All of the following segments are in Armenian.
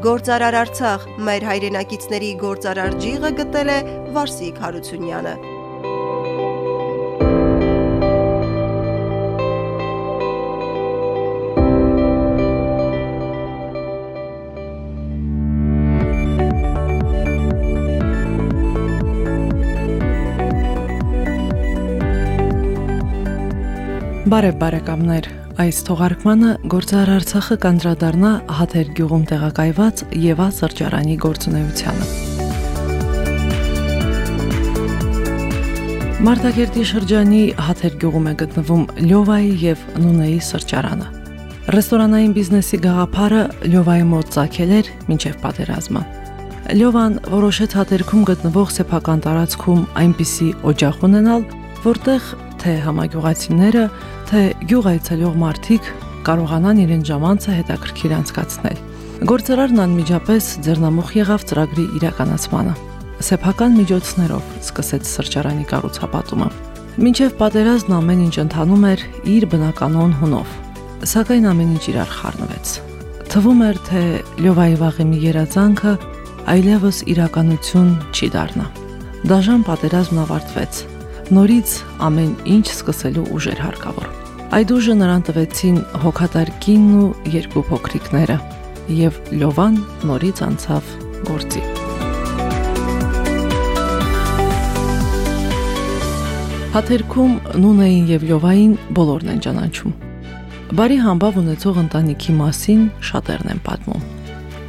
Գործարար Արցախ մեր հայրենակիցների գործարար ջիղը գտել է Վարսիկ Հարությունյանը։ Բարև բարեկամներ, այս թողարկմանը Գործար Արցախը կանդրադառնա Հաթեր գյուղում տեղակայված Եվա սրճարանի գործունեությանը։ Մարտակերտի շրջանի Հաթեր գյուղում է գտնվում Լյովայի եւ Նունեի սրճարանը։ Ռեստորանային բիզնեսի գաղափարը Լյովայի մոտ ցակել էր մինչև պատերազմը։ Լյովան որոշեց հատերքում գտնվող սեփական տարածքում այնպիսի օջախ ունենալ, որտեղ թե համագյուղացիները, թե գյուղ այցելող մարդիկ կարողանան իրեն ժամանցը հետաքրքիր անցկացնել։ Գործարարն անմիջապես ձեռնամուխ եղավ ծրագրի իրականացմանը։ Սեփական միջոցներով սկսեց սրճարանի կառուցապատումը։ Մինչև պատերազմն ամեն ինչ ընթանում էր իր բնականոն հունով, սակայն ամեն ինչ իրար խառնվեց։ Թվում էր, թե Լյովայի վաղի մի երազանքը այլևս իրականություն չի դառնա։ Դաժան պատերազմն ավարտվեց։ Նորից ամեն ինչ սկսելու ուժ էր հարկավոր։ Այդ ուժը նրան տվեցին հոգատար կինն ու երկու փոքրիկները, եւ Լովան նորից անցավ գործի։ Հաթերքում Նունեին եւ Լովային բոլորն են ճանաչում։ Բարի համբավ ունեցող ընտանիքի մասին շատերն են պատմում։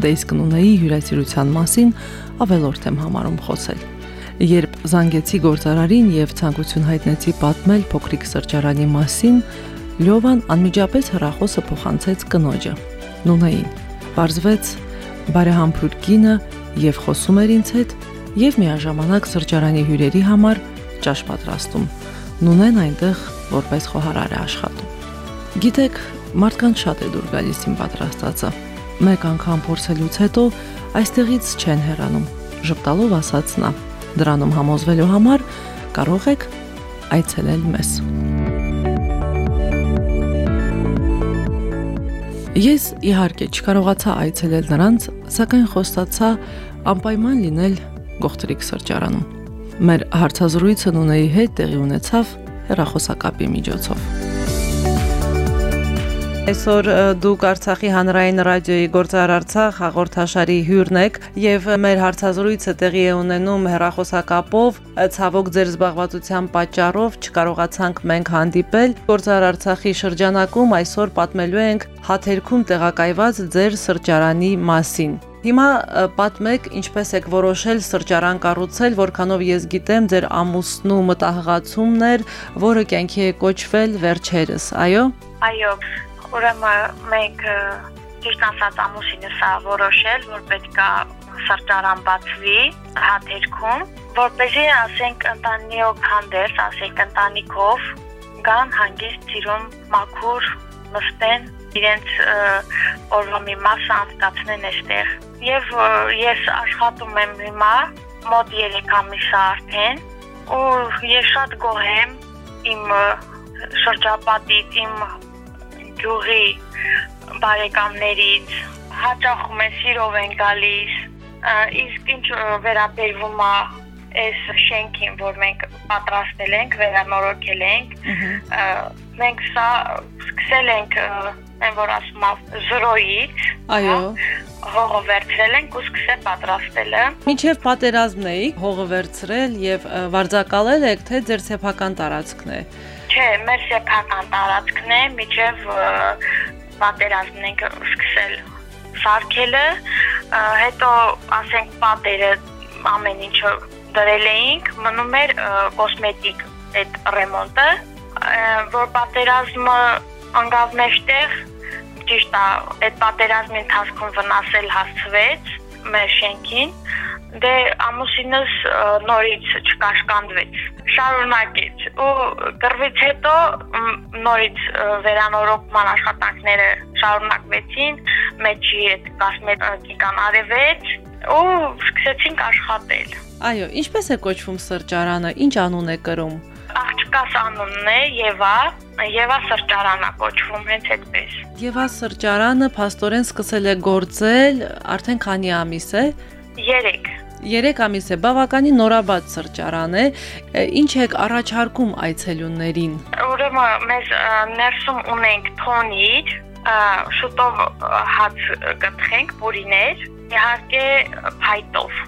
Դե իսկ Նունեի հյուրասիրության մասին ավելորդ եմ համարում խոսել երբ զանգեցի գործարարին եւ ցանկություն հայտնեցի պատմել փոքրիկ սրճարանի մասին, Լյովան անմիջապես հրախոսը փոխանցեց կնոջը։ Նունեին։ Պարզվեց բարեհամբույր կինը եւ խոսում էր ինձ հետ եւ միաժամանակ սրճարանի հյուրերի համար ճաշ պատրաստում։ Նունեն այնտեղ որպես խոհարար է աշխատում։ Գիտեք, մարդկանց շատ է դուր գալիս իմ պատրաստածը։ Մեկ անգամ փորձելուց հետո այստեղից չեն հեռանում։ Ժպտալով ասաց նա. Դրանում համոզվելու համար կարող եք այցելել մեզ։ Ես իհարկե չկարողացա այցելել նրանց, սակայն խոստացա անպայման լինել գողտրիկ սրճարանում։ Մեր հարցազրույցը Նունեի հետ տեղի ունեցավ հեռախոսակապի միջոցով։ Այսօր դուք Արցախի հանրային ռադիոյի Գործար Արցախ հաղորդաշարի հյուրն եք եւ մեր հարցազրույցը տեղի է ունենում հերախոսակապով ցավոք ձեր զբաղվածության պատճառով չկարողացանք մենք հանդիպել Գործար Արցախի շրջանակում այսօր պատմելու ենք հաթերքում տեղակայված ձեր սրճարանի մասին Հիմա պատմեք ինչպես եք որոշել սրճարան կառուցել, որքանով ես գիտեմ ձեր ամուսնու մտահղացումն էր, որը կյանքի է կոչվել վերջերս, այո։ Այո, Ուրեմն մենք ճիշտ ասած ամուսինս ա որոշել, որ պետքա սրճարան բացվի հաթերքում, որպեսզի ասենք ընտանիով հանդերձ, ասենք ընտանիքով գան հանգիստ ծիրում մաքուր նստեն իրենց օրվա մի մասը անցկացնեն այստեղ։ Եվ ես աշխատում եմ հիմա մոտ 3 ամիս արդեն ու ես շատ գոհ եմ իմ շրջապատից, իմ գյուղի բարեկամներից հաճախում են սիրով են գալիս իսկ ինչ վերաբերվում է այս շենքին, որ մենք պատրաստել ենք, վերանորոգել ենք, մենք սա սկսել ենք այն որ ասում եմ զրոյից, այո, հողը վերցրել ենք ու սկսել պատրաստելը։ Մինչև պատերազմն էի հողը վերցրել եւ վարձակալել եք, թե ձեր սեփական տարածքն է։ Չէ, մեր սեփական տարածքն է, միջև պատերազմն ենք սկսել սարքելը, հետո ասենք պատերը ամեն ինչը դրել էինք, մնում էր կոսմետիկ այդ ռեմոնտը, որ պատերազմը անգավ մեջտեղ ճիշտ է, այդ պատերազմի ընթացքում վնասել հասցվեց մեր շենքին, դե ամուսինս նորից չկաշկանդվեց շարունակեց ու կռվից հետո նորից վերանորոգման աշխատանքները շարունակվեցին մեջի այդ կոսմետիկան արևեց ու սկսեցինք աշխատել այո ինչպես է կոչվում սրճարանը ինչ անուն է կրում աղջկաս անունն է Եվա Եվա սրճարանա կոչվում հենց այդպես։ Եվա սրճարանը փաստորեն սկսել է գործել արդեն քանի ամիս է։ 3 3 ամիս է, բավականին նորաբաց սրճարան է։ Ինչ եք առաջարկում այցելուններին։ Ուրեմն մեզ ներսում ունենք թոնիր, շուտով հաց գտնենք, պուրիներ, իհարկե փայտով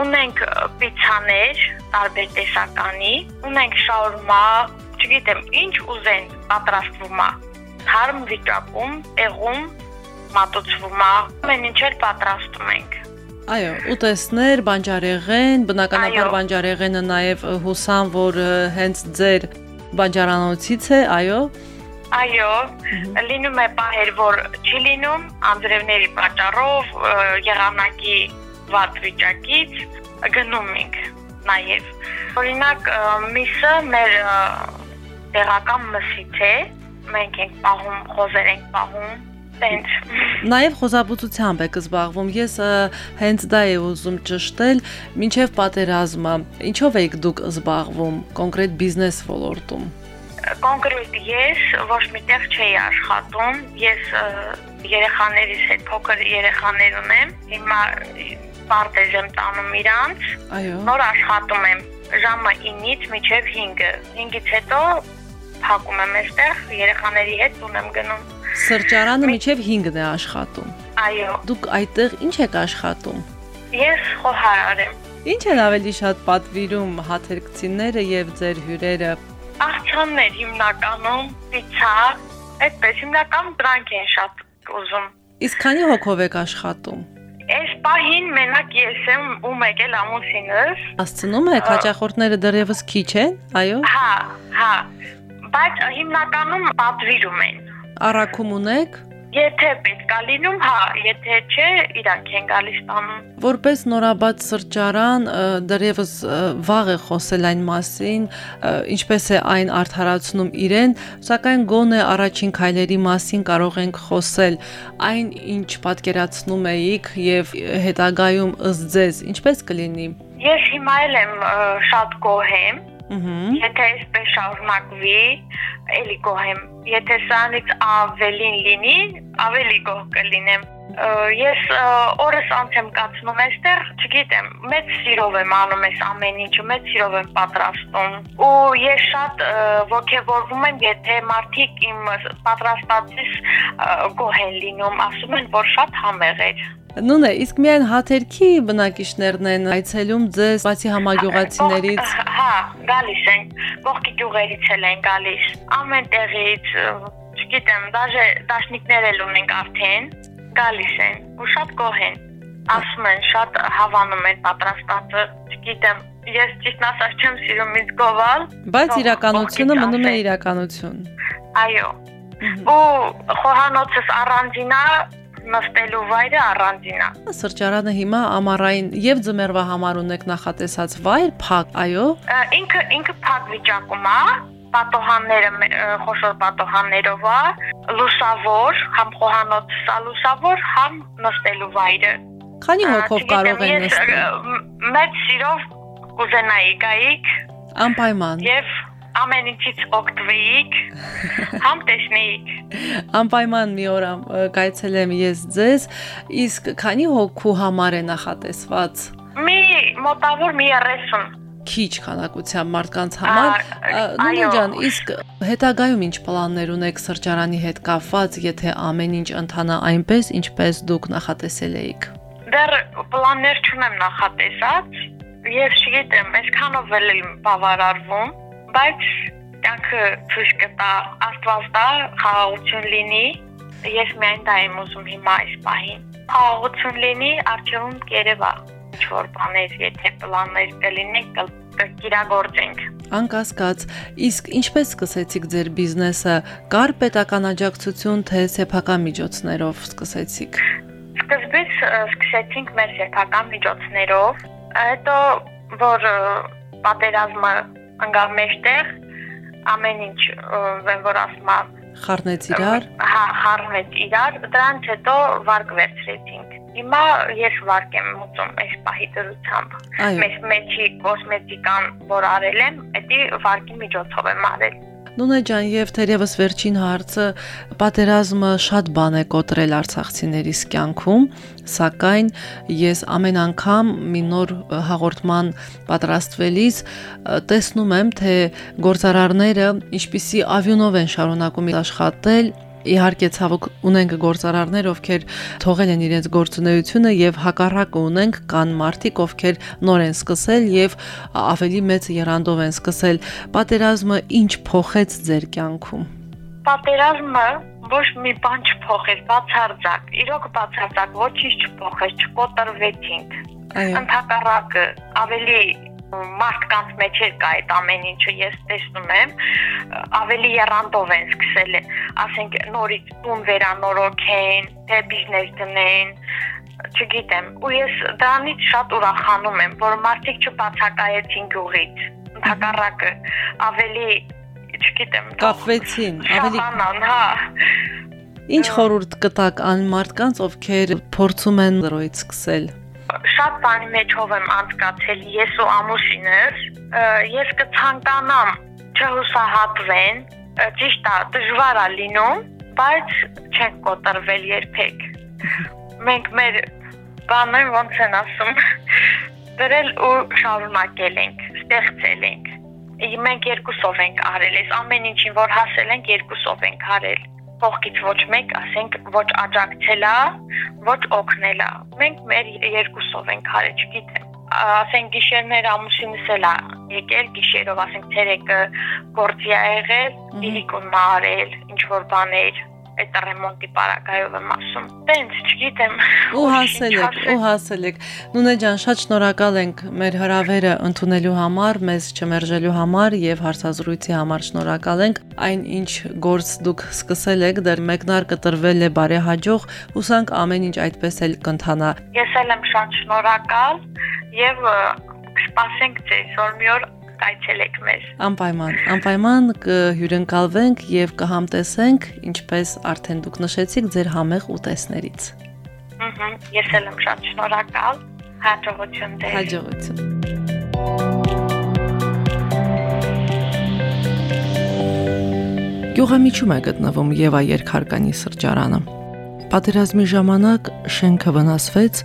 ունենք պիցաներ տարբեր տեսականի, ունենք շաուրմա, չգիտեմ, ինչ ուզեն պատրաստվում է։ Հարմ վիճակում, տեղում մատուցվում է։ Ամեն ինչ էլ պատրաստում ենք։ Այո, ուտեսներ, բանջարեղեն, բնականաբար բանջարեղենը նաև հուսամ, որ հենց ձեր բանջարանոցից է, այո։ Այո, լինում է պահեր, որ չի լինում, անձրևների պատճառով, եղանակի վատ վիճակից գնում ենք նաև։ Օրինակ, միսը մեր տեղական մսից է, մենք ենք պահում, խոզեր ենք պահում, տենց։ Նաև խոզաբուծությամբ եք զբաղվում։ Ես հենց դա եմ ուզում ճշտել, ինչև պատերազմը։ Ինչով եք դուք զբաղվում կոնկրետ բիզնես ոլորտում։ Կոնկրետ ես ոչ միտեղ չէի աշխատում։ Ես երեխաներիս հետ փոքր երեխաներ ունեմ։ Հիմա պարտեզ եմ տանում իրանց։ Այո։ Նոր աշխատում եմ ժամը 9-ից մինչև 5-ը։ 5-ից հետո փակում եմ այստեղ, երեխաների հետ տուն եմ գնում։ Սրճարանը միջև 5-ն է աշխատում։ Այո։ Դուք այդտեղ ինչ եք աշխատում։ Ես խոհարար եմ։ Ինչ են ավելի շատ պատվիրում հաթերքցիները եւ ձեր հյուրերը։ Աղցաններ հիմնականում, պիցա, այդպես հիմնականում դրանք են շատ ուզում։ Իսկ քանի հոգով եք աշխատում։ Այս պահին մենակ ես եմ ու մեկ էլ ամուսինս։ Հասցնում եք հաճախորդները դեռևս քիչ են, այո։ Հա, հա բայց հիմնականում պատվիրում են։ Առաքում ունեք։ Եթե պետքա լինում, հա, եթե չէ, իրանք են գալիս տանում։ Որպես նորաբաց սրճարան դեռևս վաղ է խոսել այն մասին, ինչպես է այն արդարացնում իրեն, սակայն գոնե առաջին քայլերի մասին կարող ենք խոսել այն, ինչ պատկերացնում էիք եւ հետագայում ըստ ձեզ ինչպես կլինի։ Ես հիմա եմ շատ գոհ եմ Ահա։ Եթե այսպես շարունակվի, էլի գոհեմ։ Եթե սրանից ավելին լինի, ավելի գոհ կլինեմ։ Ես օրս անց եմ կացնում այստեղ, չգիտեմ, մեծ սիրով եմ անում այս ամեն ինչը, մեծ սիրով եմ պատրաստում։ Ու ես շատ ողջևորվում եմ, եթե մարդիկ իմ պատրաստածից գոհ են լինում, ասում են, որ շատ համեղ է։ Նույն է, իսկ միայն հաթերքի բնակիչներն են այցելում ձեզ, բացի համագյուղացիներից։ Հա, գալիս են, կողքի գյուղերից էլ են գալիս, ամեն տեղից, չգիտեմ, դաժե դաշնիկներ էլ ունենք արդեն, գալիս են ու շատ գոհ են։ Ասում են, շատ հավանում են պատրաստածը, չգիտեմ, ես ճիշտ ասած չեմ սիրում ինձ գովալ, բայց իրականությունը մնում է իրականություն։ Այո։ Ու խոհանոցս առանձինա նստելու վայրը առանձին է։ Սրճարանը հիմա ամառային եւ ձմեռվա համար ունեք նախատեսած վայր, փակ, այո։ Ինքը ինքը փակ վիճակում է, պատոհանները խոշոր պատոհաններով է, լուսավոր, համ խոհանոց սա լուսավոր, համ նստելու վայրը։ Քանի հոգով կարող են նստել։ Մեծ սիրով կուզենայի գայիք։ Անպայման։ Եվ ամեն ինչից օգտվեիք, համ տեսնեիք։ Անպայման մի օր կայցելեմ ես ձեզ, իսկ քանի հոգու համար է նախատեսված։ Մի մոտավոր մի 30 քիչ քանակությամբ մարդկանց համար։ Նույն ջան, իսկ հետագայում ինչ պլաններ ունեք սրճարանի հետ կապված, եթե ամեն ինչ ընթանա այնպես, ինչպես դուք նախատեսել էիք։ Դեռ պլաններ չունեմ նախատեսած, եւ չգիտեմ, այսքանով էլ բավարարվում բայց կյանքը ցույց կտա աստված տա խաղաղություն լինի ես միայն դա եմ ուզում հիմա այս պահին խաղաղություն լինի արժևում կերևա ինչ-որ բաներ եթե պլաններ կլինեն կիրագործենք Անկասկած, իսկ ինչպես սկսեցիք ձեր բիզնեսը։ Կար պետական աջակցություն, թե սեփական միջոցներով սկսեցիք։ Սկզբից սկսեցինք մեր սեփական միջոցներով, հետո որ պատերազմը ընկավ մեջտեղ ամեն ինչ ոնց որ ասում խառնեց իրար հա խառնեց իրար դրանից հետո վարկ վերցրեցինք հիմա ես վարկ եմ ուծում այս պահի դրությամբ մեծ մեջի կոսմետիկան որ արել եմ դա վարկի միջոցով եմ արել Նունե ջան, եւ թերևս վերջին հարցը. պատերազմը շատ բան է կոտրել արցախցիներիս կյանքում, սակայն ես ամեն անգամ մի նոր հաղորդման պատրաստվելիս տեսնում եմ, թե գործարարները ինչպիսի ավյունով են շարունակում աշխատել Իհարկե ցավոք ունենք գործարարներ, ովքեր թողել են իրենց գործունեությունը եւ հակառակը ունենք կան մարդիկ, ովքեր նոր են սկսել եւ ավելի մեծ երանդով են սկսել։ Պատերազմը ինչ փոխեց ձեր կյանքում։ Պատերազմը ոչ մի բան չփոխեց, բացարձակ։ Իրոք բացարձակ ոչինչ չփոխեց, չկոտրվեցինք։ Այո։ Ընդհակառակը ավելի մարդկանց մեջ էլ կա այդ ամեն ինչը ես տեսնում եմ ավելի երանդով են սկսել ասենք նորից տուն վերանորոգեն թե բիզնես դնեն չգիտեմ ու ես դրանից շատ ուրախանում եմ որ մարդիկ չբացակայեցին գյուղից ընդհակառակը ավելի չգիտեմ կապվեցին ավելի հա Ինչ խորհուրդ կտակ ան մարդկանց, ովքեր փորձում են դրոյից սկսել շատ բանի մեջով եմ անցկացել ես ու ամուսինս ես կցանկանամ չհուսահատվեն ճիշտ է դժվար է լինում բայց չենք կոտրվել երբեք մենք մեր բանը ոնց են ասում դրել ու շարունակել ենք ստեղծել ենք մենք երկուսով ենք արել այս ամեն ինչին որ հասել ենք երկուսով ենք արել կողքից ոչ մեկ, ասենք, ոչ աջակցելա, ոչ օգնելա։ Մենք մեր երկուսով ենք արել, չգիտեմ ասենք գիշերներ ամուսինս էլա եկել գիշերով ասենք ցերեկը գործի ա եղել, իրիկուն մարել, ինչ որ բաներ այդ ռեմոնտի պարագայով եմ ասում։ Տենց, չգիտեմ։ Ու հասել եք, ու հասել եք։ Նունե ջան, շատ շնորհակալ ենք մեր հրավերը ընդունելու համար, մեզ չմերժելու համար եւ հարցազրույցի համար շնորհակալ ենք։ Այն ինչ գործ դուք սկսել եք, դեռ մեկնարկը տրվել է բարեհաջող, հուսանք ամեն ինչ այդպես էլ կընթանա։ Ես էլ եմ շատ շնորհակալ եւ կսպասենք ձեզ, որ մի օր այցելեք մեզ։ Անպայման, անպայման կհյուրընկալվենք եւ կհամտեսենք, ինչպես արդեն դուք նշեցիք, ձեր համեղ ուտեսներից։ Ահա, ես էլ եմ շատ շնորհակալ։ Հաջողություն դեր։ Հաջողություն։ Գյուղամիջում է գտնվում Եվա երկհարկանի սրճարանը։ Պատերազմի ժամանակ շենքը վնասվեց,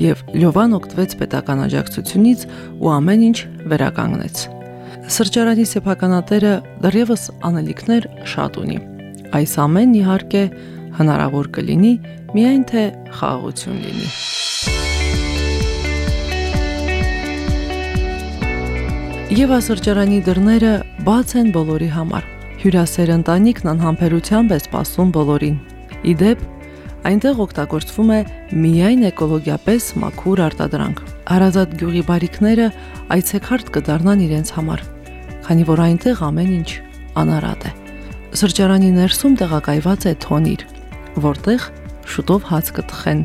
եւ Լյովան օգտվեց պետական աջակցությունից ու ամեն ինչ վերականգնեց։ Սրճարանի սեփականատերը դեռևս անելիքներ շատ ունի։ Այս ամեն իհարկե հնարավոր կլինի միայն թե խաղաղություն լինի։ Եվ ասրջարանի դռները բաց են բոլորի համար։ Հյուրասեր ընտանիքն անհամբերությամբ է սպասում բոլորին։ Իդեպ այնտեղ օգտագործվում է միայն էկոլոգիապես մաքուր արտադրանք։ Հարազատ գյուղի բարիկները այցեքարտ կդառնան իրենց համար, քանի որ այնտեղ ամեն ինչ անարատ է։ Սրճարանի ներսում տեղակայված է թոնիր, որտեղ շուտով հաց կթխեն,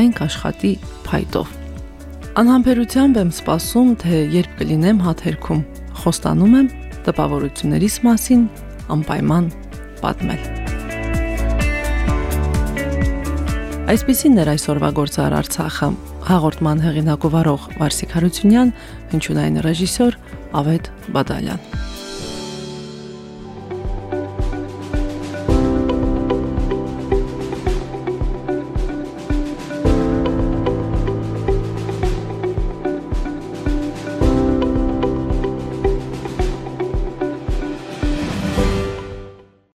այն կաշխատի փայտով։ Անհամբերությամբ եմ սպասում, թե երբ կլինեմ հաթերքում։ Խոստանում եմ տպավորություններիս մասին անպայման պատմել։ Այսպեսին էր այսօրվա գործար Արցախը։ Հաղորդման հեղինակ ու վարող Վարսիկ Հարությունյան, հնչյունային ռեժիսոր Ավետ Բադալյան։